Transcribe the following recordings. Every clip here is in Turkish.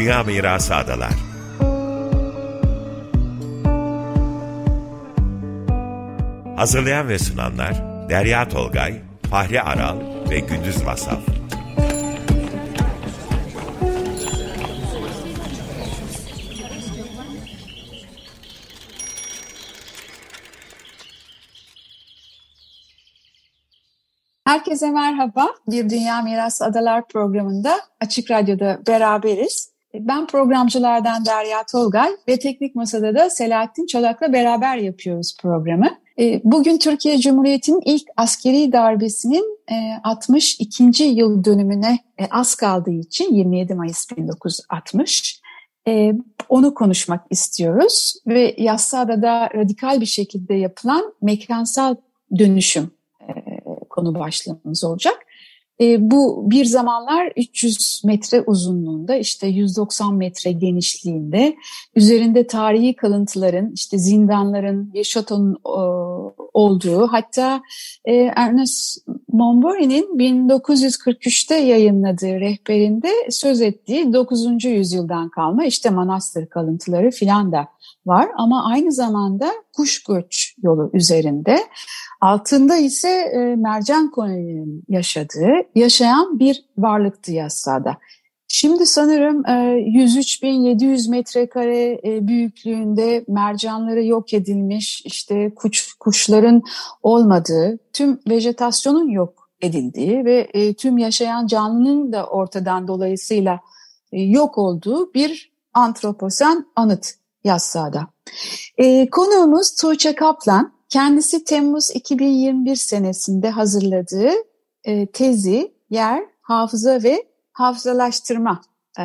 Dünya Mirası Adalar Hazırlayan ve sunanlar Derya Tolgay, Fahri Aral ve Gündüz Masal Herkese merhaba. Bir Dünya Miras Adalar programında Açık Radyo'da beraberiz. Ben programcılardan Derya Tolgay ve Teknik Masa'da da Selahattin Çolak'la beraber yapıyoruz programı. E, bugün Türkiye Cumhuriyeti'nin ilk askeri darbesinin 62. E, yıl dönümüne e, az kaldığı için 27 Mayıs 1960 onu konuşmak istiyoruz ve Yassıada'da radikal bir şekilde yapılan mekansal dönüşüm konu başlığımız olacak. E, bu bir zamanlar 300 metre uzunluğunda, işte 190 metre genişliğinde, üzerinde tarihi kalıntıların, işte zindanların, bir e, olduğu, hatta e, Ernest Monbury'nin 1943'te yayınladığı rehberinde söz ettiği 9. yüzyıldan kalma işte manastır kalıntıları filan da var. Ama aynı zamanda kuş göç yolu üzerinde Altında ise e, mercan kolonilerinin yaşadığı, yaşayan bir varlıktı Yassıada. Şimdi sanırım e, 103.700 metrekare e, büyüklüğünde mercanları yok edilmiş, işte kuş, kuşların olmadığı, tüm vejetasyonun yok edildiği ve e, tüm yaşayan canlının da ortadan dolayısıyla e, yok olduğu bir antroposen anıt Yassıada. E, konuğumuz Tuğçe Kaplan, Kendisi Temmuz 2021 senesinde hazırladığı e, tezi yer, hafıza ve hafızalaştırma e,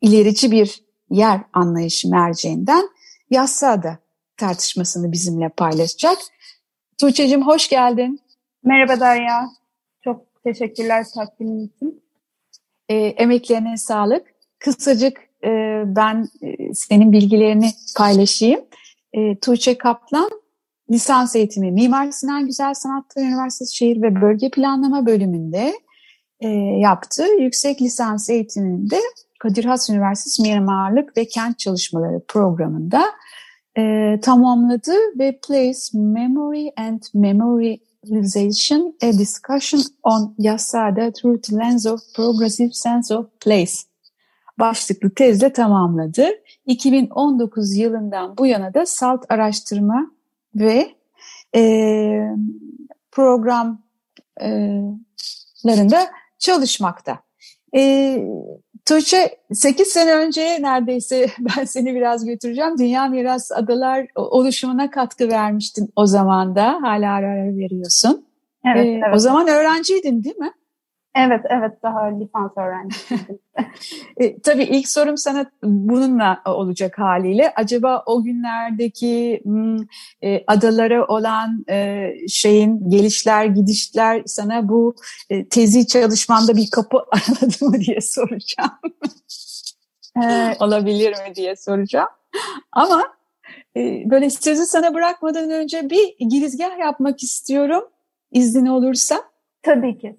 ilerici bir yer anlayışı merceğinden Yassada tartışmasını bizimle paylaşacak. Tuğçe'cim hoş geldin. Merhaba Derya. Çok teşekkürler takdimin için. E, emeklerine sağlık. Kısacık e, ben senin bilgilerini paylaşayım. E, Tuğçe Kaplan lisans eğitimi Mimar Sinan Güzel Sanatlar Üniversitesi Şehir ve Bölge Planlama bölümünde e, yaptı. Yüksek lisans eğitiminde Kadir Has Üniversitesi Mimarlık ve Kent Çalışmaları programında e, tamamladı ve Place Memory and Memorialization a Discussion on Yasada Through the Lens of Progressive Sense of Place başlıklı tezle tamamladı. 2019 yılından bu yana da SALT araştırma ve e, programlarında çalışmakta. E, Tuğçe 8 sene önce neredeyse ben seni biraz götüreceğim. Dünya Miras Adalar oluşumuna katkı vermiştin o zaman da. Hala ara ara veriyorsun. Evet, ee, evet. O zaman öğrenciydin değil mi? Evet, evet daha lisans öğrencisiydim. e, tabii ilk sorum sana bununla olacak haliyle. Acaba o günlerdeki hmm, e, adalara olan e, şeyin gelişler, gidişler sana bu e, tezi çalışmanda bir kapı araladı mı diye soracağım. e, Olabilir mi diye soracağım. Ama e, böyle sözü sana bırakmadan önce bir girizgah yapmak istiyorum iznin olursa. Tabii ki.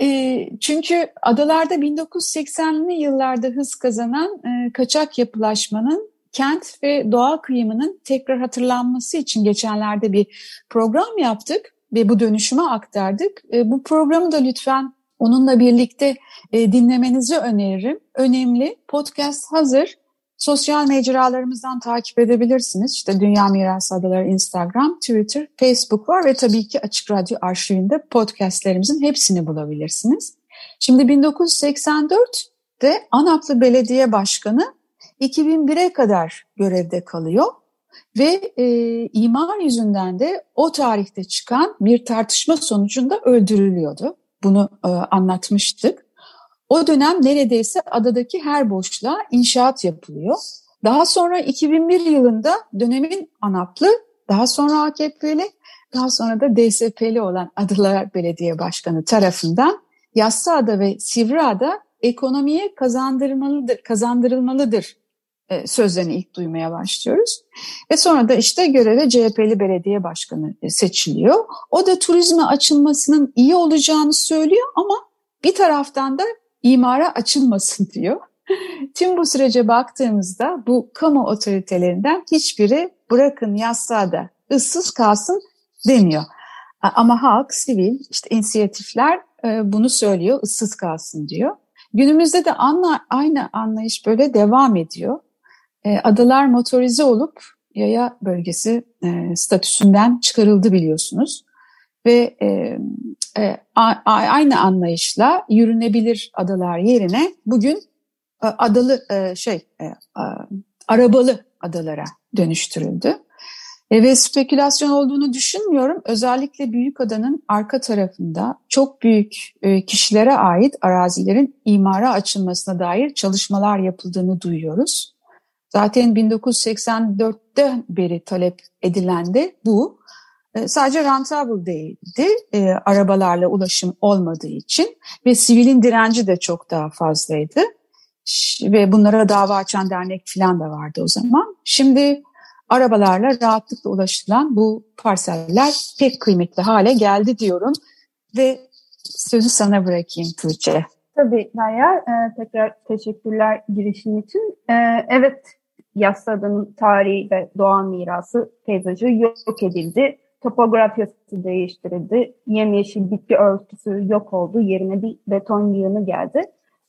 E, çünkü adalarda 1980'li yıllarda hız kazanan e, kaçak yapılaşmanın kent ve doğa kıyımının tekrar hatırlanması için geçenlerde bir program yaptık ve bu dönüşüme aktardık. E, bu programı da lütfen onunla birlikte e, dinlemenizi öneririm. Önemli, podcast hazır. Sosyal mecralarımızdan takip edebilirsiniz. İşte Dünya Mirası Adaları Instagram, Twitter, Facebook var ve tabii ki Açık Radyo arşivinde podcastlerimizin hepsini bulabilirsiniz. Şimdi 1984'te Anaplı Belediye Başkanı 2001'e kadar görevde kalıyor ve e, imar yüzünden de o tarihte çıkan bir tartışma sonucunda öldürülüyordu. Bunu e, anlatmıştık. O dönem neredeyse adadaki her boşluğa inşaat yapılıyor. Daha sonra 2001 yılında dönemin ANAP'lı, daha sonra AKP'li, daha sonra da DSP'li olan Adalar Belediye Başkanı tarafından Yassıada ve Sivriada ekonomiye kazandırılmalıdır, kazandırılmalıdır e, sözlerini ilk duymaya başlıyoruz. Ve sonra da işte göreve CHP'li belediye başkanı e, seçiliyor. O da turizme açılmasının iyi olacağını söylüyor ama bir taraftan da imara açılmasın diyor. Tüm bu sürece baktığımızda bu kamu otoritelerinden hiçbiri bırakın da ıssız kalsın demiyor. Ama halk, sivil, işte inisiyatifler e, bunu söylüyor, ıssız kalsın diyor. Günümüzde de anla, aynı anlayış böyle devam ediyor. E, adalar motorize olup yaya bölgesi e, statüsünden çıkarıldı biliyorsunuz. Ve e, e, a, aynı anlayışla yürünebilir adalar yerine bugün e, adalı e, şey e, arabalı adalara dönüştürüldü. E, ve spekülasyon olduğunu düşünmüyorum. Özellikle büyük adanın arka tarafında çok büyük e, kişilere ait arazilerin imara açılmasına dair çalışmalar yapıldığını duyuyoruz. Zaten 1984'te beri talep edilen de bu. E, sadece rentable değildi e, arabalarla ulaşım olmadığı için ve sivilin direnci de çok daha fazlaydı. Ve bunlara dava açan dernek falan da vardı o zaman. Şimdi arabalarla rahatlıkla ulaşılan bu parseller pek kıymetli hale geldi diyorum. Ve sözü sana bırakayım Tuğçe. Tabii Derya. E, tekrar teşekkürler girişin için. E, evet, Yassıada'nın tarihi ve doğal mirası, peyzajı yok edildi. Topografyası değiştirildi. Yemyeşil bitki örtüsü yok oldu. Yerine bir beton yığını geldi.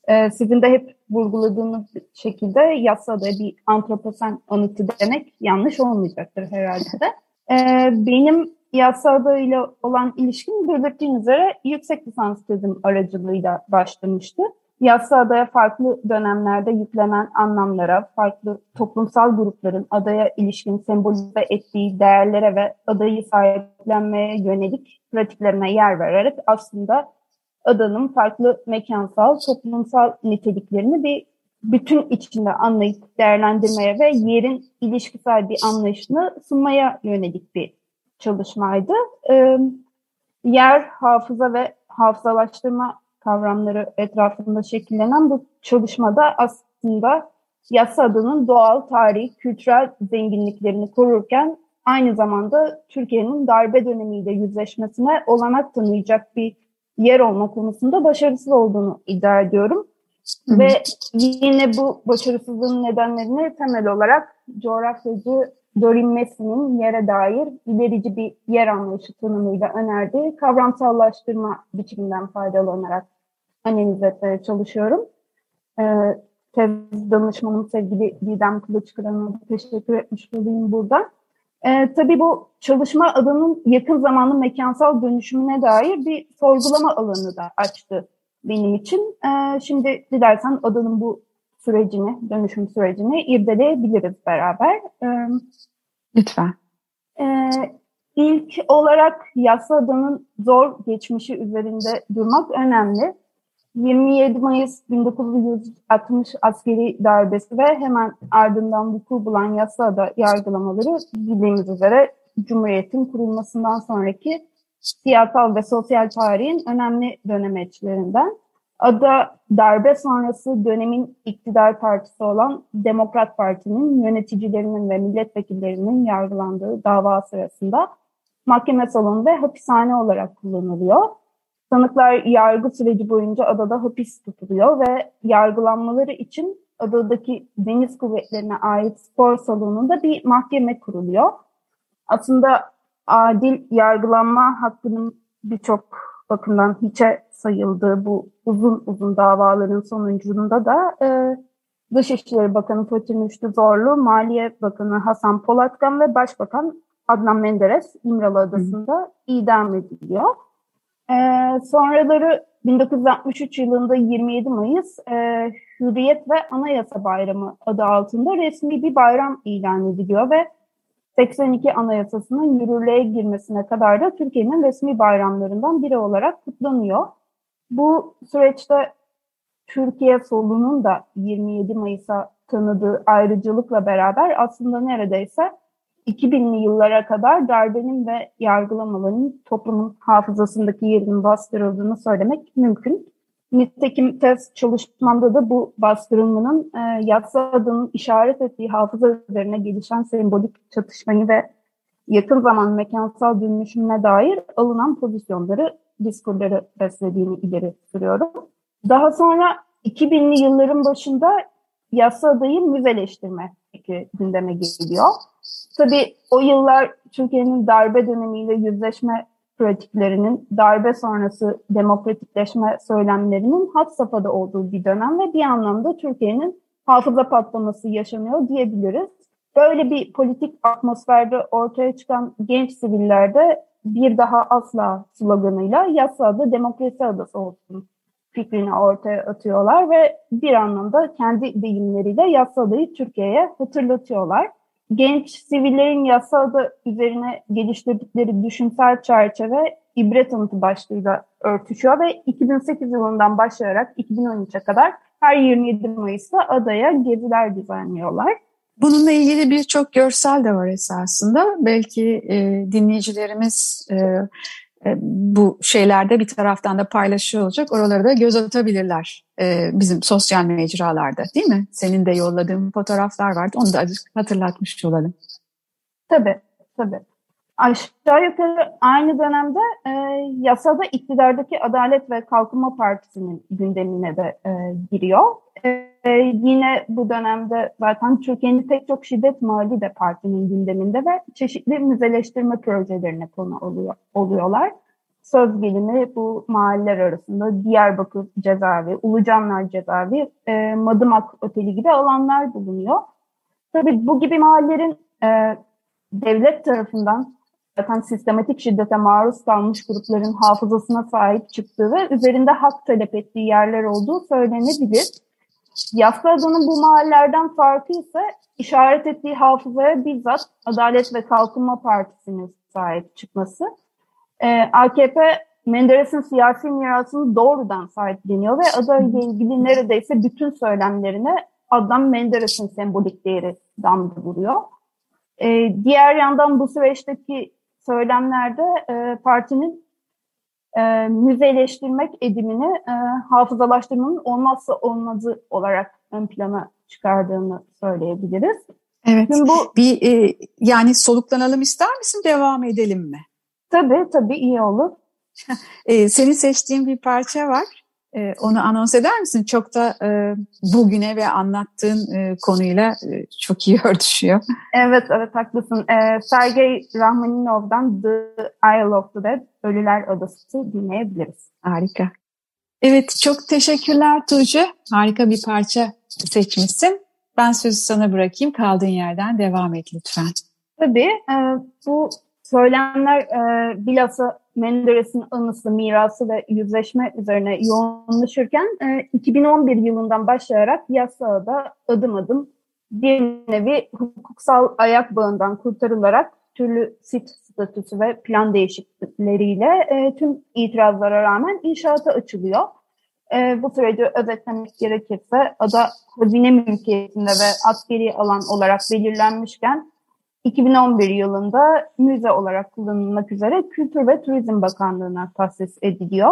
Ee, sizin de hep vurguladığınız şekilde Yassıada'ya bir antroposen anıtı demek yanlış olmayacaktır herhalde de. Ee, benim Yassıada ile olan ilişkim belirttiğim üzere yüksek lisans tezim aracılığıyla başlamıştı. Yassı adaya farklı dönemlerde yüklenen anlamlara, farklı toplumsal grupların adaya ilişkin sembolize ettiği değerlere ve adayı sahiplenmeye yönelik pratiklerine yer vererek aslında adanın farklı mekansal, toplumsal niteliklerini bir bütün içinde anlayıp değerlendirmeye ve yerin ilişkisel bir anlayışını sunmaya yönelik bir çalışmaydı. Ee, yer, hafıza ve hafızalaştırma kavramları etrafında şekillenen bu çalışmada aslında yasa adının doğal, tarihi, kültürel zenginliklerini korurken aynı zamanda Türkiye'nin darbe dönemiyle yüzleşmesine olanak tanıyacak bir yer olma konusunda başarısız olduğunu iddia ediyorum. Hı. Ve yine bu başarısızlığın nedenlerini temel olarak coğrafyacı Dorin Messi'nin yere dair ilerici bir yer anlayışı tanımıyla önerdiği kavramsallaştırma biçiminden faydalanarak analiz etmeye çalışıyorum. Ee, tez danışmanım sevgili Didem Kılıçkıran'a teşekkür etmiş olayım burada. Ee, tabii bu çalışma alanın yakın zamanlı mekansal dönüşümüne dair bir sorgulama alanı da açtı benim için. Ee, şimdi dilersen adanın bu sürecini, dönüşüm sürecini irdeleyebiliriz beraber. Ee, Lütfen. E, ilk olarak yasa adanın zor geçmişi üzerinde durmak önemli. 27 Mayıs 1960 askeri darbesi ve hemen ardından vuku bulan yasada yargılamaları bildiğimiz üzere Cumhuriyet'in kurulmasından sonraki siyasal ve sosyal tarihin önemli dönemeçlerinden. Ada darbe sonrası dönemin iktidar partisi olan Demokrat Parti'nin yöneticilerinin ve milletvekillerinin yargılandığı dava sırasında mahkeme salonu ve hapishane olarak kullanılıyor. Sanıklar yargı süreci boyunca adada hapis tutuluyor ve yargılanmaları için adadaki deniz kuvvetlerine ait spor salonunda bir mahkeme kuruluyor. Aslında adil yargılanma hakkının birçok bakımdan hiçe sayıldığı bu uzun uzun davaların sonucunda da e, Dışişleri Bakanı Fatih Müştü Zorlu, Maliye Bakanı Hasan Polatkan ve Başbakan Adnan Menderes İmralı Adası'nda idam ediliyor. E, sonraları 1963 yılında 27 Mayıs e, Hürriyet ve Anayasa Bayramı adı altında resmi bir bayram ilan ediliyor ve 82 Anayasası'nın yürürlüğe girmesine kadar da Türkiye'nin resmi bayramlarından biri olarak kutlanıyor. Bu süreçte Türkiye solunun da 27 Mayıs'a tanıdığı ayrıcalıkla beraber aslında neredeyse 2000'li yıllara kadar darbenin ve yargılamaların toplumun hafızasındaki yerinin bastırıldığını söylemek mümkün. Nitekim tez çalışmamda da bu bastırılmanın e, yatsı adının işaret ettiği hafıza üzerine gelişen sembolik çatışmayı ve yakın zaman mekansal dönüşümüne dair alınan pozisyonları, diskurları beslediğini ileri sürüyorum. Daha sonra 2000'li yılların başında yasa adayı müzeleştirme gündeme geliyor. Tabii o yıllar Türkiye'nin darbe dönemiyle yüzleşme pratiklerinin, darbe sonrası demokratikleşme söylemlerinin hat safhada olduğu bir dönem ve bir anlamda Türkiye'nin hafıza patlaması yaşanıyor diyebiliriz. Böyle bir politik atmosferde ortaya çıkan genç sivillerde bir daha asla sloganıyla yasa adı demokrasi adası olsun fikrini ortaya atıyorlar ve bir anlamda kendi deyimleriyle yasa adayı Türkiye'ye hatırlatıyorlar. Genç sivillerin yasa adı üzerine geliştirdikleri düşünsel çerçeve ibret anıtı başlığıyla örtüşüyor ve 2008 yılından başlayarak 2013'e kadar her 27 Mayıs'ta adaya geziler düzenliyorlar. Bununla ilgili birçok görsel de var esasında. Belki e, dinleyicilerimiz e, bu şeylerde bir taraftan da paylaşıyor olacak. Oraları da göz atabilirler e, bizim sosyal mecralarda değil mi? Senin de yolladığın fotoğraflar vardı. Onu da hatırlatmış olalım. Tabii, tabii. Aşağı yukarı aynı dönemde e, yasada iktidardaki Adalet ve Kalkınma Partisi'nin gündemine de e, giriyor. E, yine bu dönemde zaten Türkiye'nin pek çok şiddet mali de partinin gündeminde ve çeşitli müzeleştirme projelerine konu oluyor, oluyorlar. Söz gelimi bu mahalleler arasında Diyarbakır cezaevi, Ulucanlar cezaevi, e, Madımak Oteli gibi alanlar bulunuyor. Tabii bu gibi mahallelerin e, devlet tarafından zaten sistematik şiddete maruz kalmış grupların hafızasına sahip çıktığı ve üzerinde hak talep ettiği yerler olduğu söylenebilir. Yassıada'nın bu mahallelerden farkı ise işaret ettiği hafızaya bizzat Adalet ve Kalkınma Partisi'nin sahip çıkması. Ee, AKP Menderes'in siyasi mirasını doğrudan sahipleniyor ve adayla ilgili neredeyse bütün söylemlerine Adnan Menderes'in sembolik değeri damga vuruyor. Ee, diğer yandan bu süreçteki söylemlerde e, partinin e, müzeleştirmek edimini e, hafızalaştırmanın olmazsa olmazı olarak ön plana çıkardığını söyleyebiliriz. Evet. Şimdi bu bir e, yani soluklanalım ister misin devam edelim mi? Tabii tabii iyi olur. e, senin seçtiğin bir parça var. E, onu anons eder misin? Çok da e, bugüne ve anlattığın e, konuyla e, çok iyi örtüşüyor. Evet, evet haklısın. E, Sergey Rahmaninov'dan The Isle of the Dead, Ölüler Adası dinleyebiliriz. Harika. Evet, çok teşekkürler Tuğcu. Harika bir parça seçmişsin. Ben sözü sana bırakayım. Kaldığın yerden devam et lütfen. Tabii. E, bu söylemler e, bilhassa Menderes'in anısı, mirası ve yüzleşme üzerine yoğunlaşırken e, 2011 yılından başlayarak yasada adım adım bir nevi hukuksal ayak bağından kurtarılarak türlü sit statüsü ve plan değişiklikleriyle e, tüm itirazlara rağmen inşaata açılıyor. E, bu süreci özetlemek gerekirse ada hazine mülkiyetinde ve askeri alan olarak belirlenmişken 2011 yılında müze olarak kullanılmak üzere Kültür ve Turizm Bakanlığı'na tahsis ediliyor.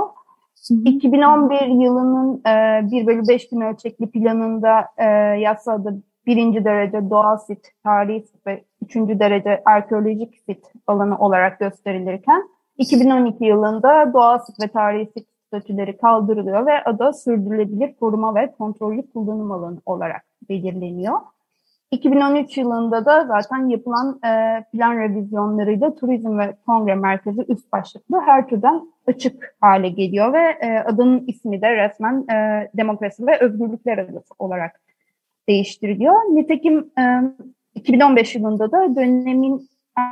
Hı hı. 2011 yılının e, 1 bölü 5 bin ölçekli planında e, yasada birinci derece doğal sit, tarihi sit ve üçüncü derece arkeolojik sit alanı olarak gösterilirken 2012 yılında doğal sit ve tarihi sit statüleri kaldırılıyor ve ada sürdürülebilir koruma ve kontrollü kullanım alanı olarak belirleniyor. 2013 yılında da zaten yapılan e, plan revizyonlarıyla turizm ve kongre merkezi üst başlıklı her türden açık hale geliyor ve e, adının ismi de resmen e, demokrasi ve özgürlükler adası olarak değiştiriliyor. Nitekim e, 2015 yılında da dönemin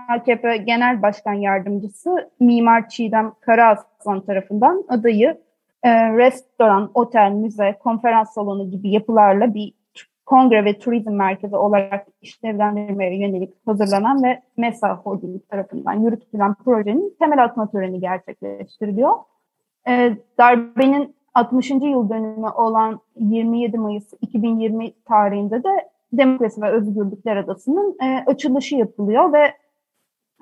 AKP Genel Başkan Yardımcısı Mimar Çiğdem Karaaslan tarafından adayı e, restoran, otel, müze, konferans salonu gibi yapılarla bir kongre ve turizm merkezi olarak işlevlendirmeye yönelik hazırlanan ve MESA Holding tarafından yürütülen projenin temel atma töreni gerçekleştiriliyor. E, darbenin 60. yıl dönümü olan 27 Mayıs 2020 tarihinde de Demokrasi ve Özgürlükler Adası'nın e, açılışı yapılıyor ve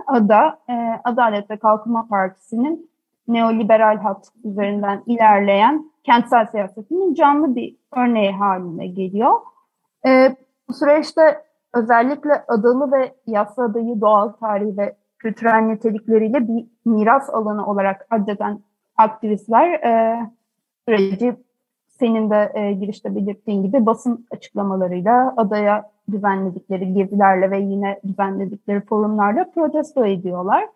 ada e, Adalet ve Kalkınma Partisi'nin neoliberal hat üzerinden ilerleyen kentsel siyasetinin canlı bir örneği haline geliyor. E, bu süreçte özellikle adalı ve yassı adayı doğal tarihi ve kültürel nitelikleriyle bir miras alanı olarak addeden aktivistler e, süreci senin de e, girişte belirttiğin gibi basın açıklamalarıyla adaya düzenledikleri gezilerle ve yine düzenledikleri forumlarla protesto ediyorlar.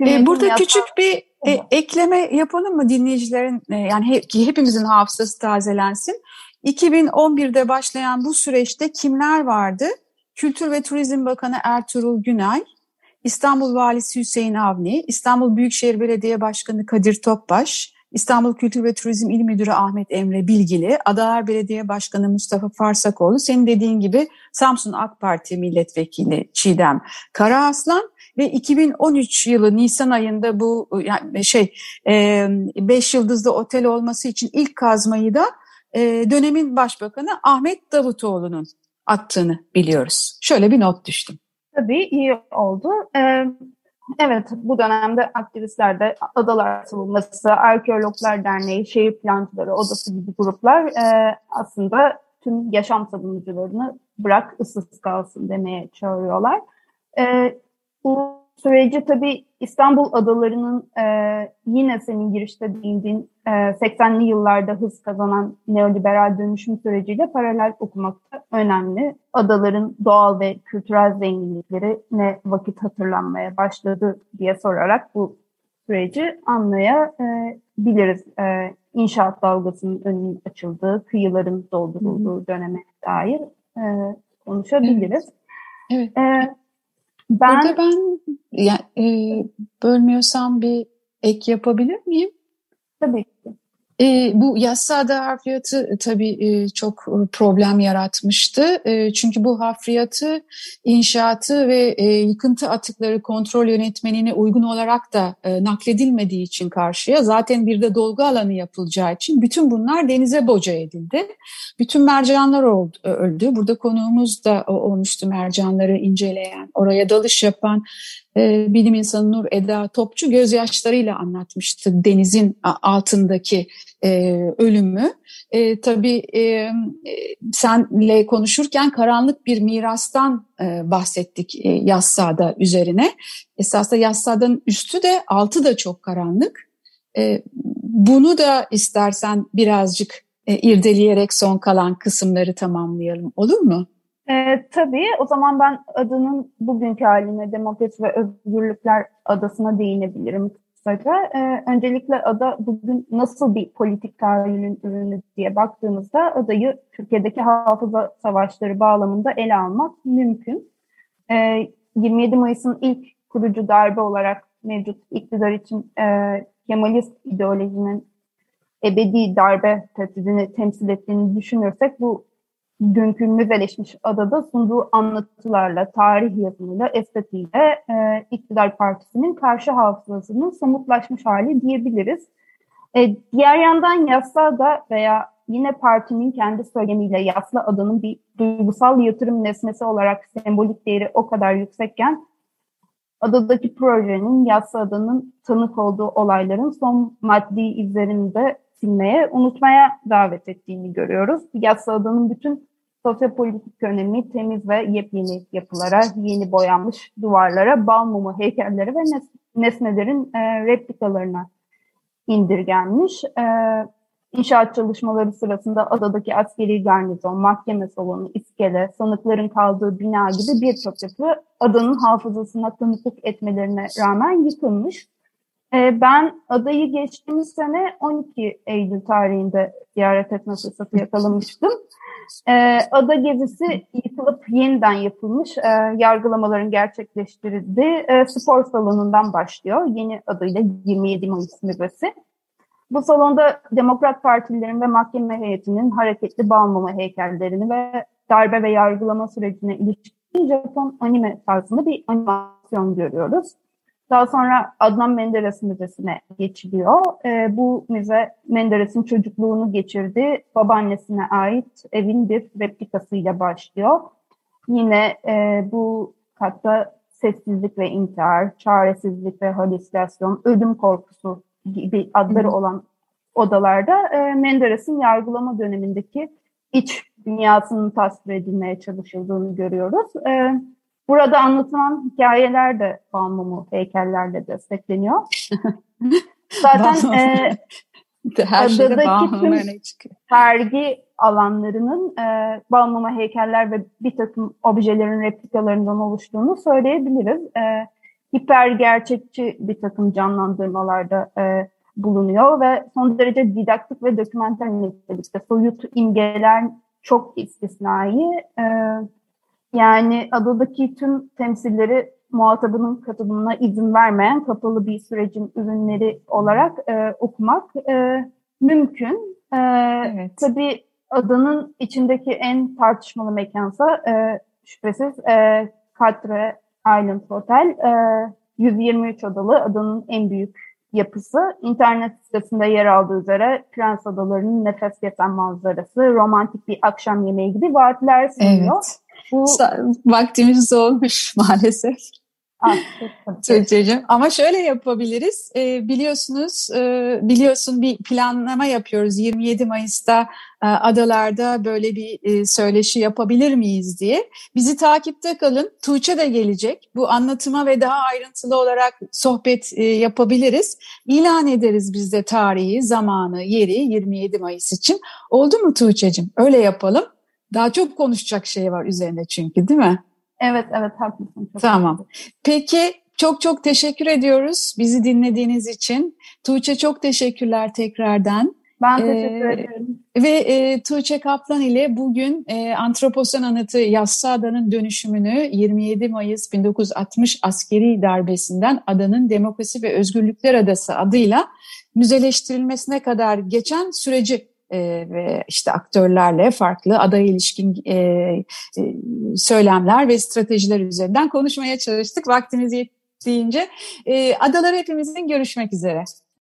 E, burada yasa... küçük bir e, ekleme yapalım mı dinleyicilerin e, yani he, ki hepimizin hafızası tazelensin. 2011'de başlayan bu süreçte kimler vardı? Kültür ve Turizm Bakanı Ertuğrul Günay, İstanbul Valisi Hüseyin Avni, İstanbul Büyükşehir Belediye Başkanı Kadir Topbaş, İstanbul Kültür ve Turizm İl Müdürü Ahmet Emre Bilgili, Adalar Belediye Başkanı Mustafa Farsakoğlu, senin dediğin gibi Samsun AK Parti Milletvekili Çiğdem Karaaslan ve 2013 yılı Nisan ayında bu yani şey beş yıldızlı otel olması için ilk kazmayı da dönemin başbakanı Ahmet Davutoğlu'nun attığını biliyoruz. Şöyle bir not düştüm. Tabii iyi oldu. Ee, evet bu dönemde aktivistler de Adalar Savunması, Arkeologlar Derneği, Şehir Plancıları Odası gibi gruplar e, aslında tüm yaşam savunucularını bırak ıssız kalsın demeye çağırıyorlar. E, süreci tabii İstanbul adalarının e, yine senin girişte değindiğin e, 80'li yıllarda hız kazanan neoliberal dönüşüm süreciyle paralel okumak da önemli. Adaların doğal ve kültürel zenginlikleri ne vakit hatırlanmaya başladı diye sorarak bu süreci anlayabiliriz. E, inşaat dalgasının önünün açıldığı, kıyıların doldurulduğu döneme dair e, konuşabiliriz. Evet. evet. E, ben, Burada ben yani, e, bölmüyorsam bir ek yapabilir miyim? Tabii ki. E, bu yassada harfiyatı e, tabii e, çok e, problem yaratmıştı. E, çünkü bu harfiyatı inşaatı ve e, yıkıntı atıkları kontrol yönetmenine uygun olarak da e, nakledilmediği için karşıya zaten bir de dolgu alanı yapılacağı için bütün bunlar denize boca edildi. Bütün mercanlar oldu, öldü. Burada konuğumuz da olmuştu mercanları inceleyen, oraya dalış yapan e, bilim insanı Nur Eda Topçu gözyaşlarıyla anlatmıştı denizin altındaki e, ölümü. E, tabii e, senle konuşurken karanlık bir mirastan e, bahsettik e, Yassada üzerine. Esasında Yassa'dan üstü de altı da çok karanlık. E, bunu da istersen birazcık e, irdeleyerek son kalan kısımları tamamlayalım olur mu? E, tabii o zaman ben adının bugünkü haline Demokrasi ve Özgürlükler Adası'na değinebilirim kısaca. E, öncelikle ada bugün nasıl bir politik tahayyülün ürünü diye baktığımızda adayı Türkiye'deki hafıza savaşları bağlamında ele almak mümkün. E, 27 Mayıs'ın ilk kurucu darbe olarak mevcut iktidar için e, Kemalist ideolojinin ebedi darbe tehdidini temsil ettiğini düşünürsek bu günkü müzeleşmiş adada sunduğu anlatılarla, tarih yazımıyla, estetiğiyle e, iktidar partisinin karşı hafızasının somutlaşmış hali diyebiliriz. E, diğer yandan Yassada veya yine partinin kendi söylemiyle Yaslı adanın bir duygusal yatırım nesnesi olarak sembolik değeri o kadar yüksekken adadaki projenin Yassı adanın tanık olduğu olayların son maddi izlerini de silmeye, unutmaya davet ettiğini görüyoruz. Yassı adanın bütün sosyopolitik önemi temiz ve yepyeni yapılara, yeni boyanmış duvarlara, bal mumu heykelleri ve nes nesnelerin e, replikalarına indirgenmiş. E, inşaat çalışmaları sırasında adadaki askeri garnizon, mahkeme salonu, iskele, sanıkların kaldığı bina gibi birçok yapı adanın hafızasına tanıklık etmelerine rağmen yıkılmış. E, ben adayı geçtiğimiz sene 12 Eylül tarihinde ziyaret etme fırsatı yakalamıştım. E, ada gezisi yıkılıp yeniden yapılmış e, yargılamaların gerçekleştirildiği e, spor salonundan başlıyor. Yeni adıyla 27 Mayıs Müzesi. Bu salonda Demokrat Partilerin ve mahkeme heyetinin hareketli bağımlama heykellerini ve darbe ve yargılama sürecine ilişkin Japon anime tarzında bir animasyon görüyoruz. Daha sonra Adnan Menderes Müzesi'ne geçiliyor. E, bu müze Menderes'in çocukluğunu geçirdiği babaannesine ait evin bir replikasıyla başlıyor. Yine e, bu katta sessizlik ve intihar, çaresizlik ve halüsinasyon, ölüm korkusu gibi adları olan odalarda e, Menderes'in yargılama dönemindeki iç dünyasının tasvir edilmeye çalışıldığını görüyoruz. E, Burada anlatılan hikayeler de Van Mumu heykellerle destekleniyor. Zaten e, Her şeyde çıkıyor. Sergi alanlarının e, bağımlılığına heykeller ve bir takım objelerin replikalarından oluştuğunu söyleyebiliriz. E, hiper gerçekçi bir takım canlandırmalarda e, bulunuyor ve son derece didaktik ve dokümenter nitelikte. Soyut imgeler çok istisnai. E, yani adadaki tüm temsilleri muhatabının katılımına izin vermeyen kapalı bir sürecin ürünleri olarak e, okumak e, mümkün. E, evet. Tabii adanın içindeki en tartışmalı mekansa e, şüphesiz e, Catre Island Hotel. E, 123 odalı adanın en büyük yapısı. İnternet sitesinde yer aldığı üzere Prens Adaları'nın nefes kesen manzarası, romantik bir akşam yemeği gibi vaatler sunuyor. Evet. Bu... Vaktimiz olmuş maalesef. Ah, Tuğçe'cim. Ama şöyle yapabiliriz. E, biliyorsunuz, e, biliyorsun bir planlama yapıyoruz. 27 Mayıs'ta e, adalarda böyle bir e, söyleşi yapabilir miyiz diye. Bizi takipte kalın. Tuğçe de gelecek. Bu anlatıma ve daha ayrıntılı olarak sohbet e, yapabiliriz. İlan ederiz biz de tarihi, zamanı, yeri 27 Mayıs için. Oldu mu Tuğçe'cim? Öyle yapalım. Daha çok konuşacak şey var üzerine çünkü değil mi? Evet, evet haklısın. Çok tamam. Haklısın. Peki çok çok teşekkür ediyoruz bizi dinlediğiniz için. Tuğçe çok teşekkürler tekrardan. Ben teşekkür ee, ederim. Ve e, Tuğçe Kaplan ile bugün e, Antroposen Anıtı Yassıada'nın dönüşümünü 27 Mayıs 1960 askeri darbesinden adanın Demokrasi ve Özgürlükler Adası adıyla müzeleştirilmesine kadar geçen süreci e, ve işte aktörlerle farklı adaya ilişkin e, e, söylemler ve stratejiler üzerinden konuşmaya çalıştık. Vaktimiz yettiğince. E, adalar hepimizin görüşmek üzere.